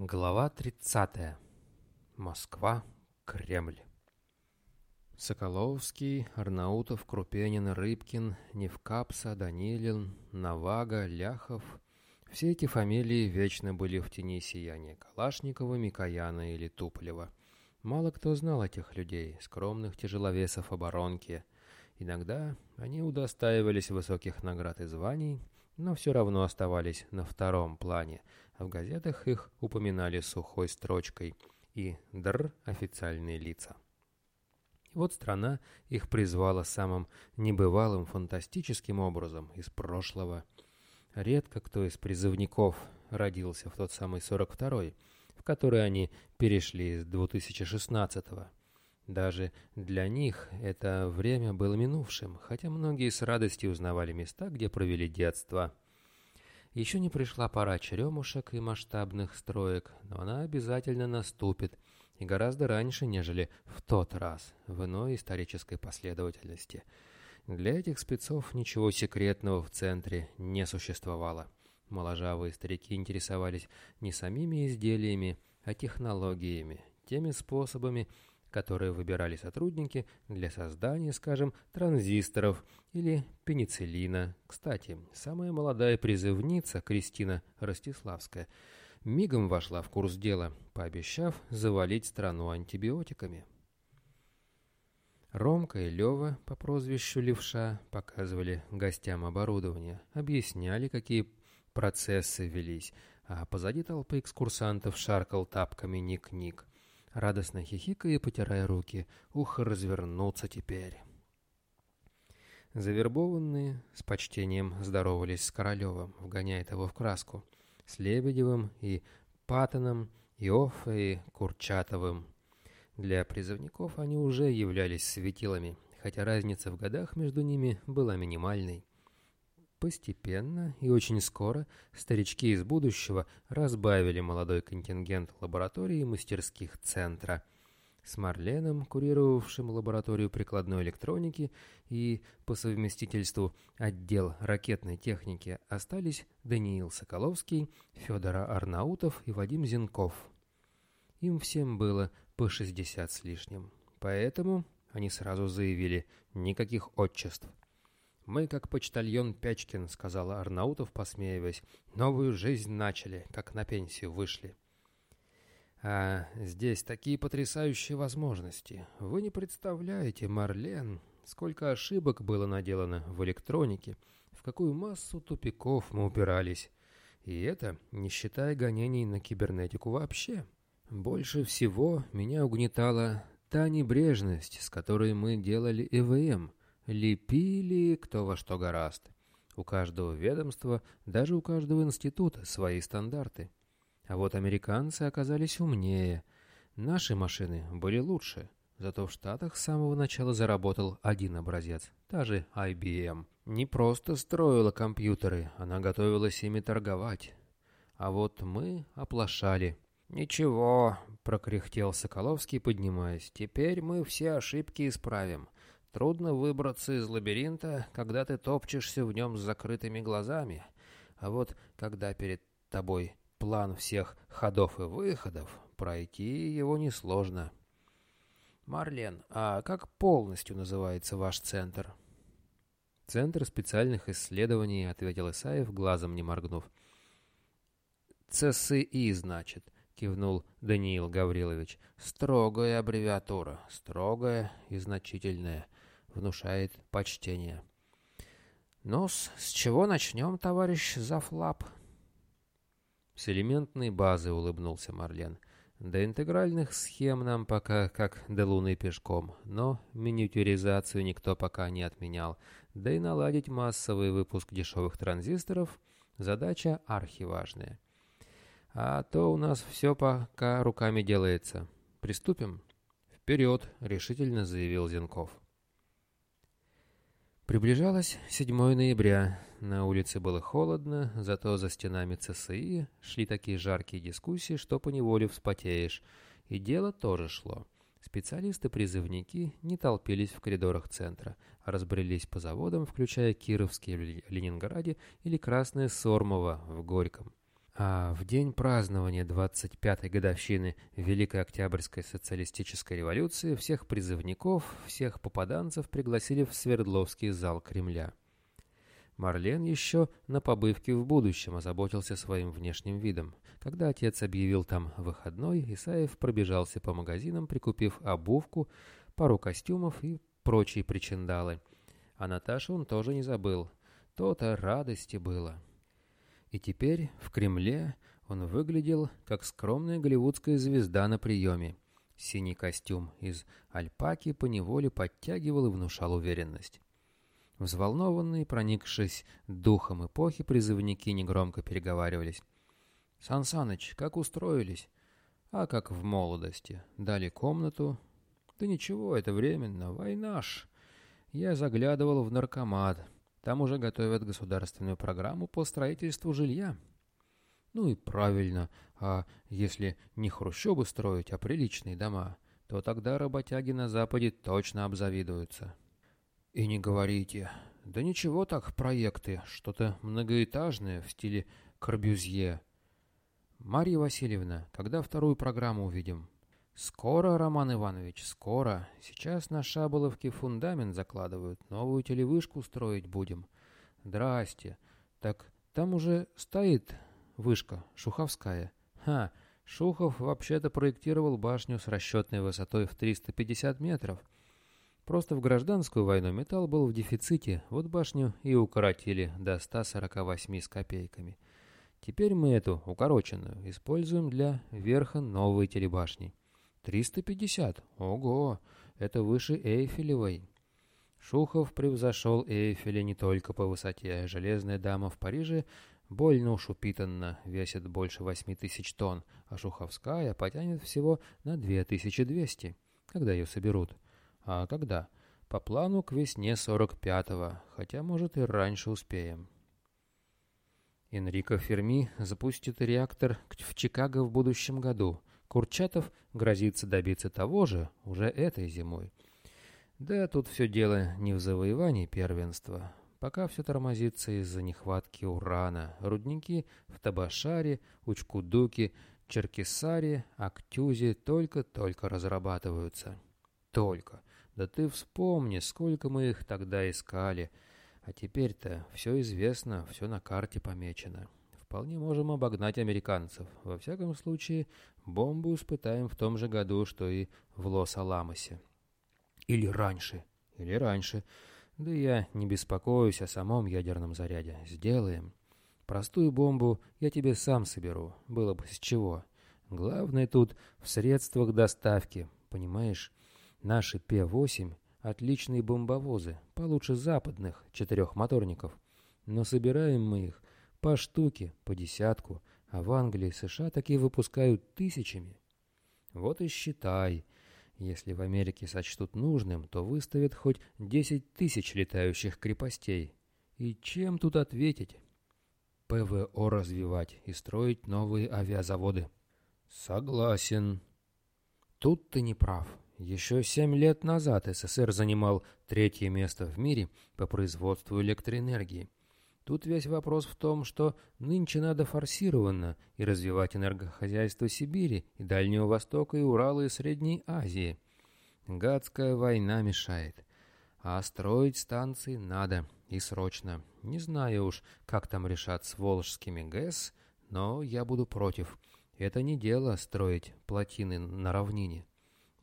Глава 30. Москва. Кремль. Соколовский, Арнаутов, Крупенин, Рыбкин, Невкапса, Данилин, Навага, Ляхов. Все эти фамилии вечно были в тени сияния Калашникова, Микояна или Туполева. Мало кто знал этих людей, скромных тяжеловесов оборонки. Иногда они удостаивались высоких наград и званий, но все равно оставались на втором плане – а в газетах их упоминали сухой строчкой и «др» официальные лица. И вот страна их призвала самым небывалым фантастическим образом из прошлого. Редко кто из призывников родился в тот самый 42-й, в который они перешли из 2016-го. Даже для них это время было минувшим, хотя многие с радостью узнавали места, где провели детство – еще не пришла пора черемушек и масштабных строек, но она обязательно наступит, и гораздо раньше, нежели в тот раз, в иной исторической последовательности. Для этих спецов ничего секретного в центре не существовало. Моложавые старики интересовались не самими изделиями, а технологиями, теми способами, которые выбирали сотрудники для создания, скажем, транзисторов или пенициллина. Кстати, самая молодая призывница, Кристина Ростиславская, мигом вошла в курс дела, пообещав завалить страну антибиотиками. Ромка и Лева по прозвищу Левша показывали гостям оборудование, объясняли, какие процессы велись, а позади толпы экскурсантов шаркал тапками Ник-Ник радостно хихикая и потирая руки. Ух, развернуться теперь. Завербованные с почтением здоровались с Королевым, вгоняя его в краску, с Лебедевым и Паттоном, и Оффе, и Курчатовым. Для призывников они уже являлись светилами, хотя разница в годах между ними была минимальной. Постепенно и очень скоро старички из будущего разбавили молодой контингент лаборатории и мастерских центра. С Марленом, курировавшим лабораторию прикладной электроники и, по совместительству, отдел ракетной техники, остались Даниил Соколовский, Федор Арнаутов и Вадим Зенков. Им всем было по 60 с лишним. Поэтому они сразу заявили «никаких отчеств». «Мы, как почтальон Пячкин», — сказала Арнаутов, посмеиваясь, — «новую жизнь начали, как на пенсию вышли». «А здесь такие потрясающие возможности. Вы не представляете, Марлен, сколько ошибок было наделано в электронике, в какую массу тупиков мы упирались. И это не считая гонений на кибернетику вообще. Больше всего меня угнетала та небрежность, с которой мы делали ЭВМ». Лепили кто во что гораст. У каждого ведомства, даже у каждого института свои стандарты. А вот американцы оказались умнее. Наши машины были лучше. Зато в Штатах с самого начала заработал один образец, та же IBM. Не просто строила компьютеры, она готовилась ими торговать. А вот мы оплошали. «Ничего», — прокряхтел Соколовский, поднимаясь, — «теперь мы все ошибки исправим. Трудно выбраться из лабиринта, когда ты топчешься в нем с закрытыми глазами. А вот когда перед тобой план всех ходов и выходов, пройти его несложно. Марлен, а как полностью называется ваш центр? Центр специальных исследований, ответил Исаев, глазом не моргнув. ЦСИ, значит, кивнул Даниил Гаврилович. Строгая аббревиатура, строгая и значительная внушает почтение. ну с чего начнем, товарищ Зафлап?» «С элементной базы», — улыбнулся Марлен. «До интегральных схем нам пока как до луны пешком, но миниатюризацию никто пока не отменял, да и наладить массовый выпуск дешевых транзисторов — задача архиважная. А то у нас все пока руками делается. Приступим?» «Вперед!» — решительно заявил Зенков. Приближалось 7 ноября. На улице было холодно, зато за стенами ЦСИ шли такие жаркие дискуссии, что поневоле вспотеешь. И дело тоже шло. Специалисты-призывники не толпились в коридорах центра, а разбрелись по заводам, включая Кировский в Ленинграде или Красное Сормово в Горьком. А в день празднования 25-й годовщины Великой Октябрьской социалистической революции всех призывников, всех попаданцев пригласили в Свердловский зал Кремля. Марлен еще на побывке в будущем озаботился своим внешним видом. Когда отец объявил там выходной, Исаев пробежался по магазинам, прикупив обувку, пару костюмов и прочие причиндалы. А Наташу он тоже не забыл. То-то радости было. И теперь в Кремле он выглядел как скромная голливудская звезда на приеме. Синий костюм из альпаки поневоле подтягивал и внушал уверенность. Взволнованные, проникшись духом эпохи, призывники негромко переговаривались. «Сан Саныч, как устроились?» «А как в молодости. Дали комнату». «Да ничего, это временно. Война ж». Я заглядывал в наркомат. Там уже готовят государственную программу по строительству жилья. Ну и правильно, а если не хрущобы строить, а приличные дома, то тогда работяги на Западе точно обзавидуются. И не говорите. Да ничего так проекты, что-то многоэтажное в стиле Корбюзье. Марья Васильевна, когда вторую программу увидим? «Скоро, Роман Иванович, скоро. Сейчас на Шаболовке фундамент закладывают, новую телевышку строить будем». «Здрасте. Так там уже стоит вышка, Шуховская». «Ха, Шухов вообще-то проектировал башню с расчетной высотой в 350 метров. Просто в гражданскую войну металл был в дефиците, вот башню и укоротили до 148 с копейками. Теперь мы эту, укороченную, используем для верха новой телебашни». Триста пятьдесят. Ого, это выше Эйфелевой. Шухов превзошел Эйфеля не только по высоте. Железная дама в Париже больно уж упитанна, весит больше восьми тысяч тонн, а Шуховская потянет всего на две тысячи двести, когда ее соберут. А когда? По плану к весне сорок пятого, хотя, может, и раньше успеем. Энрико Ферми запустит реактор в Чикаго в будущем году. Курчатов грозится добиться того же уже этой зимой. Да, тут все дело не в завоевании первенства. Пока все тормозится из-за нехватки урана. Рудники в Табашаре, Учкудуке, Черкесаре, Актюзе только-только разрабатываются. Только. Да ты вспомни, сколько мы их тогда искали. А теперь-то все известно, все на карте помечено вполне можем обогнать американцев. Во всяком случае, бомбу испытаем в том же году, что и в Лос-Аламосе. Или раньше. Или раньше. Да я не беспокоюсь о самом ядерном заряде. Сделаем. Простую бомбу я тебе сам соберу. Было бы с чего. Главное тут в средствах доставки. Понимаешь, наши П-8 — отличные бомбовозы, получше западных четырехмоторников. Но собираем мы их по штуке, по десятку, а в Англии и США такие выпускают тысячами. Вот и считай. Если в Америке сочтут нужным, то выставят хоть десять тысяч летающих крепостей. И чем тут ответить? ПВО развивать и строить новые авиазаводы. Согласен. Тут ты не прав. Еще семь лет назад СССР занимал третье место в мире по производству электроэнергии. Тут весь вопрос в том, что нынче надо форсированно и развивать энергохозяйство Сибири и Дальнего Востока и Урала и Средней Азии. Гадская война мешает. А строить станции надо, и срочно. Не знаю уж, как там решат с Волжскими ГЭС, но я буду против. Это не дело строить плотины на равнине.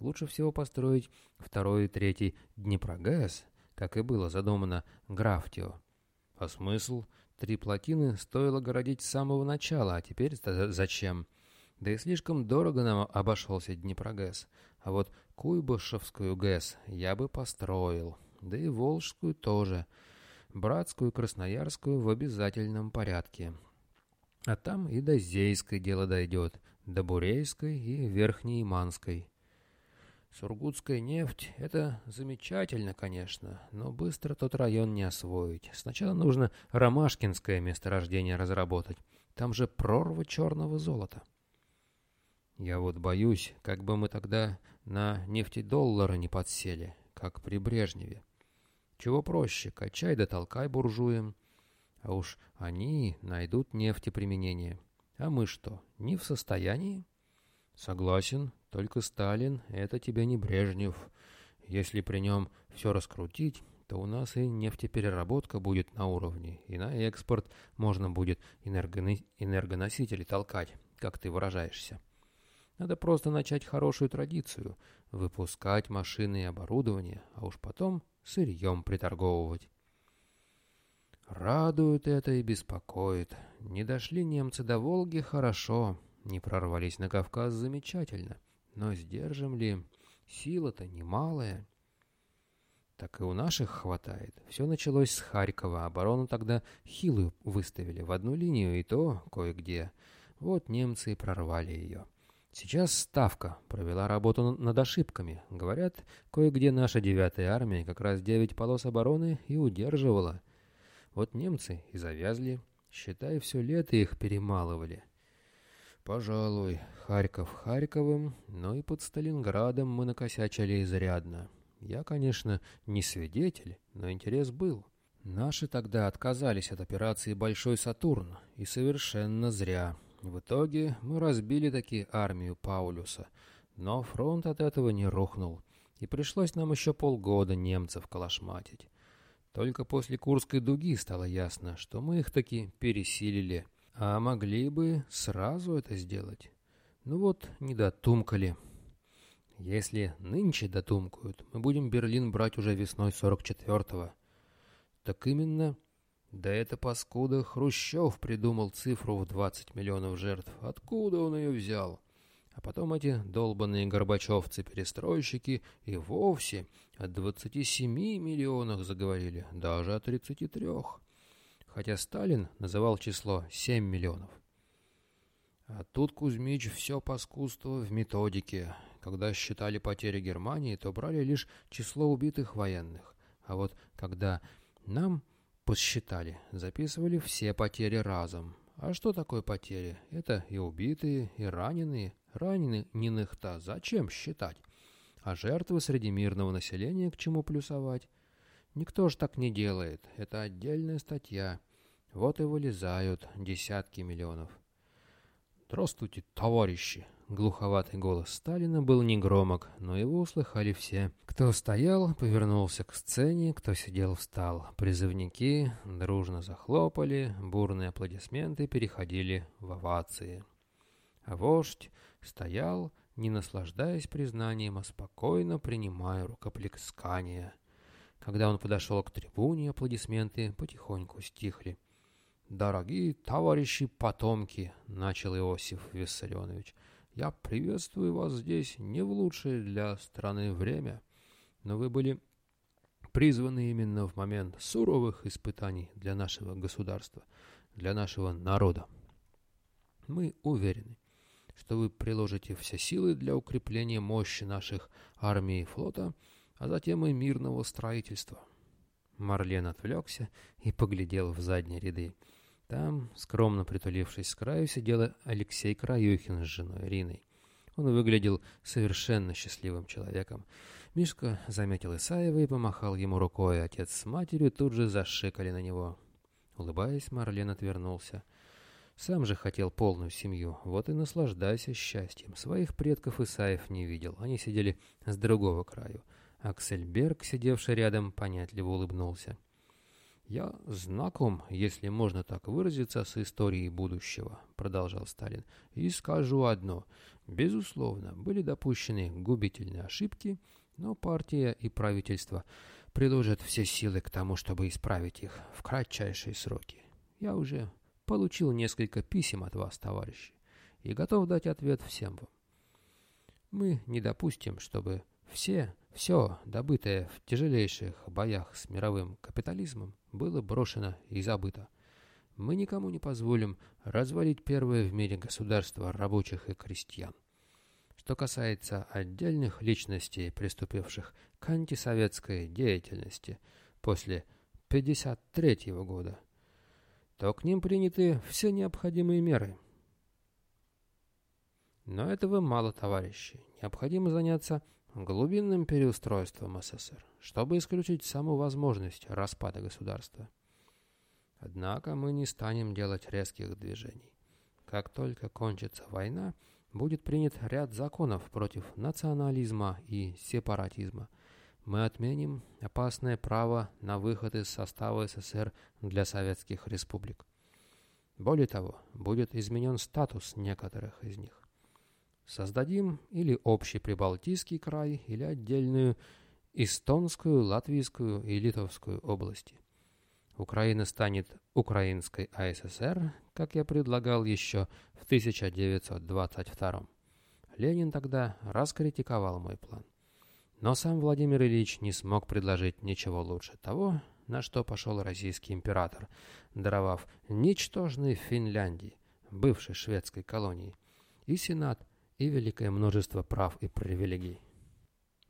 Лучше всего построить второй и третий Днепрогэс, как и было задумано Графтио. А смысл? Три плотины стоило городить с самого начала, а теперь зачем? Да и слишком дорого нам обошелся Днепрогэс. А вот Куйбышевскую ГЭС я бы построил. Да и Волжскую тоже. Братскую Красноярскую в обязательном порядке. А там и до Зейской дело дойдет, до Бурейской и Верхней Иманской. Сургутская нефть — это замечательно, конечно, но быстро тот район не освоить. Сначала нужно Ромашкинское месторождение разработать. Там же прорва черного золота. Я вот боюсь, как бы мы тогда на нефтедоллары не подсели, как при Брежневе. Чего проще, качай да толкай буржуям. А уж они найдут нефтеприменение. А мы что, не в состоянии? Согласен, только Сталин — это тебе не Брежнев. Если при нем все раскрутить, то у нас и нефтепереработка будет на уровне, и на экспорт можно будет энергоно... энергоносители толкать, как ты выражаешься. Надо просто начать хорошую традицию — выпускать машины и оборудование, а уж потом сырьем приторговывать. Радует это и беспокоит. Не дошли немцы до Волги — хорошо, не прорвались на Кавказ — замечательно. Но сдержим ли? Сила-то немалая. Так и у наших хватает. Все началось с Харькова. Оборону тогда хилую выставили в одну линию, и то кое-где. Вот немцы и прорвали ее. Сейчас Ставка провела работу над ошибками. Говорят, кое-где наша девятая армия как раз девять полос обороны и удерживала. Вот немцы и завязли. Считай, все лето их перемалывали. Пожалуй, Харьков Харьковым, но и под Сталинградом мы накосячили изрядно. Я, конечно, не свидетель, но интерес был. Наши тогда отказались от операции «Большой Сатурн», и совершенно зря. В итоге мы разбили таки армию Паулюса, но фронт от этого не рухнул, и пришлось нам еще полгода немцев калашматить. Только после Курской дуги стало ясно, что мы их таки пересилили, а могли бы сразу это сделать. Ну вот, не дотумкали. Если нынче дотумкают, мы будем Берлин брать уже весной 44-го. Так именно, да это паскуда Хрущев придумал цифру в 20 миллионов жертв. Откуда он ее взял? А потом эти долбанные горбачевцы-перестройщики и вовсе о 27 миллионах заговорили, даже о 33. Хотя Сталин называл число 7 миллионов. А тут Кузьмич все паскудство в методике. Когда считали потери Германии, то брали лишь число убитых военных. А вот когда нам посчитали, записывали все потери разом. А что такое потери? Это и убитые, и раненые. Раненых-то зачем считать? А жертвы среди мирного населения к чему плюсовать? Никто ж так не делает. Это отдельная статья. Вот и вылезают десятки миллионов. «Здравствуйте, товарищи!» Глуховатый голос Сталина был негромок, но его услыхали все. Кто стоял, повернулся к сцене, кто сидел, встал. Призывники дружно захлопали, бурные аплодисменты переходили в овации. А вождь стоял, не наслаждаясь признанием, а спокойно принимая рукоплескание. Когда он подошел к трибуне, аплодисменты потихоньку стихли. «Дорогие товарищи потомки», — начал Иосиф Виссарионович, — «я приветствую вас здесь не в лучшее для страны время, но вы были призваны именно в момент суровых испытаний для нашего государства, для нашего народа. Мы уверены, что вы приложите все силы для укрепления мощи наших армии и флота, а затем и мирного строительства». Марлен отвлекся и поглядел в задние ряды. Там, скромно притулившись с краю, сидел Алексей Краюхин с женой Риной. Он выглядел совершенно счастливым человеком. Мишка заметил Исаева и помахал ему рукой. Отец с матерью тут же зашикали на него. Улыбаясь, Марлен отвернулся. Сам же хотел полную семью, вот и наслаждайся счастьем. Своих предков Исаев не видел, они сидели с другого краю. Аксельберг, сидевший рядом, понятливо улыбнулся. «Я знаком, если можно так выразиться, с историей будущего», — продолжал Сталин. «И скажу одно. Безусловно, были допущены губительные ошибки, но партия и правительство приложат все силы к тому, чтобы исправить их в кратчайшие сроки. Я уже получил несколько писем от вас, товарищи, и готов дать ответ всем вам. Мы не допустим, чтобы все все, добытое в тяжелейших боях с мировым капитализмом, было брошено и забыто. Мы никому не позволим развалить первое в мире государство рабочих и крестьян. Что касается отдельных личностей, приступивших к антисоветской деятельности после 1953 года, то к ним приняты все необходимые меры. Но этого мало, товарищи. Необходимо заняться глубинным переустройством СССР, чтобы исключить саму возможность распада государства. Однако мы не станем делать резких движений. как только кончится война, будет принят ряд законов против национализма и сепаратизма. Мы отменим опасное право на выход из состава СССР для советских республик. Более того, будет изменен статус некоторых из них. Создадим или общий Прибалтийский край, или отдельную Эстонскую, Латвийскую и Литовскую области. Украина станет Украинской АССР, как я предлагал еще в 1922 Ленин тогда раскритиковал мой план. Но сам Владимир Ильич не смог предложить ничего лучше того, на что пошел российский император, даровав ничтожной Финляндии, бывшей шведской колонии, и Сенат, и великое множество прав и привилегий.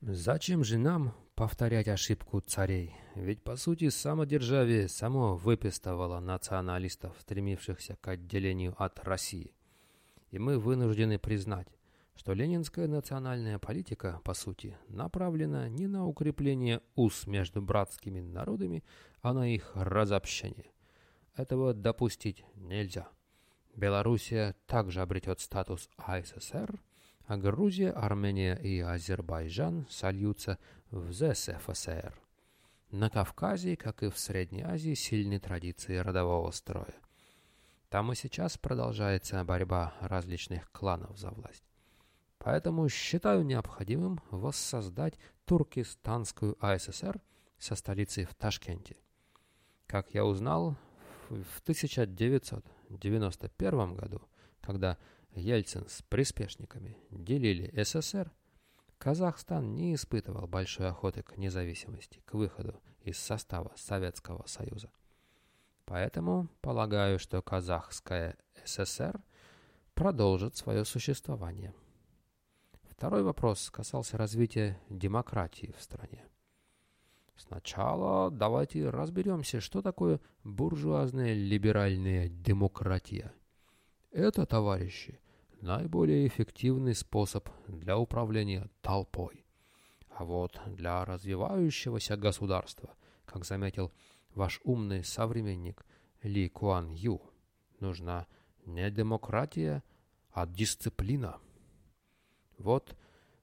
Зачем же нам повторять ошибку царей? Ведь, по сути, самодержавие само выпистывало националистов, стремившихся к отделению от России. И мы вынуждены признать, что ленинская национальная политика, по сути, направлена не на укрепление уз между братскими народами, а на их разобщение. Этого допустить нельзя. Белоруссия также обретет статус АССР, а Грузия, Армения и Азербайджан сольются в ЗСФСР. На Кавказе, как и в Средней Азии, сильны традиции родового строя. Там и сейчас продолжается борьба различных кланов за власть. Поэтому считаю необходимым воссоздать Туркестанскую АССР со столицей в Ташкенте. Как я узнал, в 1991 году, когда Ельцин с приспешниками делили СССР, Казахстан не испытывал большой охоты к независимости, к выходу из состава Советского Союза. Поэтому полагаю, что Казахская ССР продолжит свое существование. Второй вопрос касался развития демократии в стране. Сначала давайте разберемся, что такое буржуазная либеральная демократия. Это, товарищи, наиболее эффективный способ для управления толпой. А вот для развивающегося государства, как заметил ваш умный современник Ли Куан Ю, нужна не демократия, а дисциплина. Вот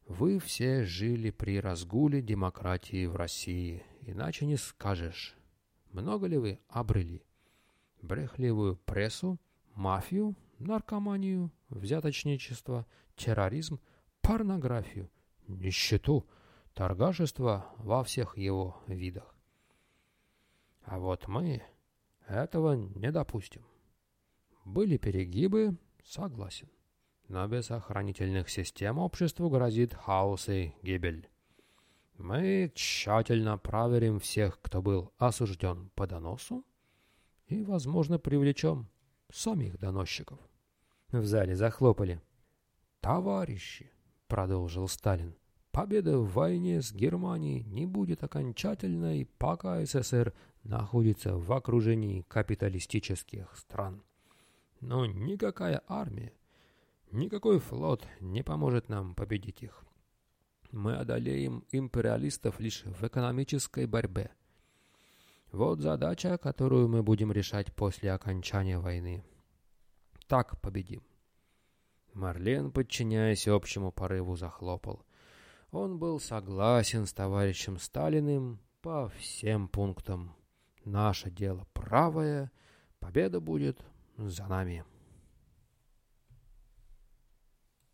вы все жили при разгуле демократии в России, иначе не скажешь. Много ли вы обрели? Брехливую прессу, мафию, наркоманию, взяточничество, терроризм, порнографию, нищету, торгашество во всех его видах. А вот мы этого не допустим. Были перегибы, согласен. Но без охранительных систем обществу грозит хаос и гибель. Мы тщательно проверим всех, кто был осужден по доносу, и, возможно, привлечем самих доносчиков. В зале захлопали. «Товарищи!» — продолжил Сталин. «Победа в войне с Германией не будет окончательной, пока СССР находится в окружении капиталистических стран. Но никакая армия, никакой флот не поможет нам победить их. Мы одолеем империалистов лишь в экономической борьбе. Вот задача, которую мы будем решать после окончания войны. Так победим. Марлен, подчиняясь общему порыву, захлопал. Он был согласен с товарищем Сталиным по всем пунктам. Наше дело правое, победа будет за нами.